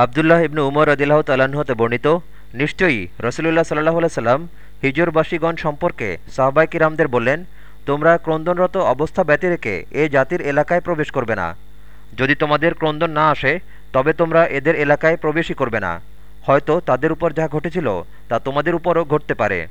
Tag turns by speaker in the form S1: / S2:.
S1: আবদুল্লাহ ইবনু উমর আদিল্লাহ তালাহতে বর্ণিত, নিশ্চয়ই রসুলুল্লাহ সাল্লাহ সাল্লাম হিজরবাসীগণ সম্পর্কে সাহবাই কিরামদের বললেন, তোমরা ক্রন্দনরত অবস্থা ব্যতি রেখে এ জাতির এলাকায় প্রবেশ করবে না। যদি তোমাদের ক্রন্দন না আসে, তবে তোমরা এদের এলাকায় প্রবেশই করবে না। হয়তো তাদের উপর যা ঘটেছিল, তা তোমাদের উপরও ঘটতে পারে।